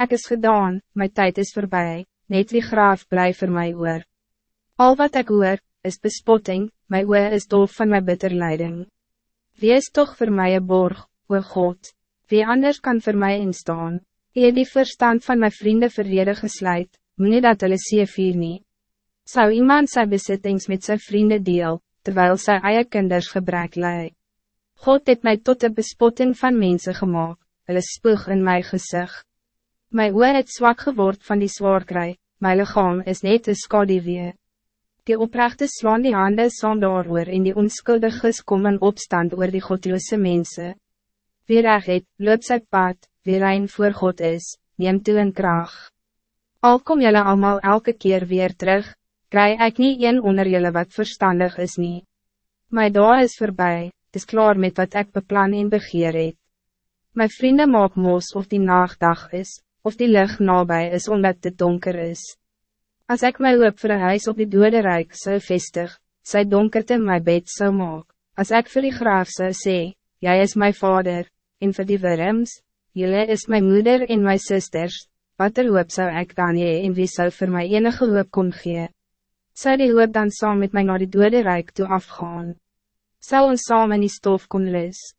Ik is gedaan, mijn tijd is voorbij, net wie graaf blijf voor mij oor. Al wat ik hoor, is bespotting, mijn oor is dol van mijn bitter leiding. Wie is toch voor mij een borg, o God? Wie anders kan voor mij instaan? Je die verstand van mijn vrienden verrede gesluit, moet dat hulle vier nie. Zou iemand zijn bezittings met zijn vrienden deel, terwijl zijn eie kinders gebrek lei? God het mij tot de bespotting van mensen gemaakt, hulle spoeg in mijn gezicht. My oor het zwak geword van die zwaarkrij, my lichaam is net een skadewee. Die oprechte slaan die hande saam daar en die onskuldiges kom in opstand oor die godloose mensen. Wie reg het, loop sy pad, wie rein voor God is, neem toe in kracht. Al kom jullie allemaal elke keer weer terug, krijg ik niet een onder jullie wat verstandig is niet. My dag is voorbij, het is klaar met wat ik beplan en begeer het. My vrienden maak moos of die nachtdag is, of die lucht nabij is omdat het donker is. Als ik mij loop voor een huis op die dode rijk zou vestig, sy donkerte my bed zou maak. Als ik voor die graaf zou sê, jij is mijn vader, en voor die wurms, jullie is mijn moeder en mijn zusters, wat er hoop zou ik dan hee en wie zou voor mij enige hoop kon gee? Zou die hoop dan saam met mij naar die dode rijk toe afgaan? Zou ons saam in die stof kon lis?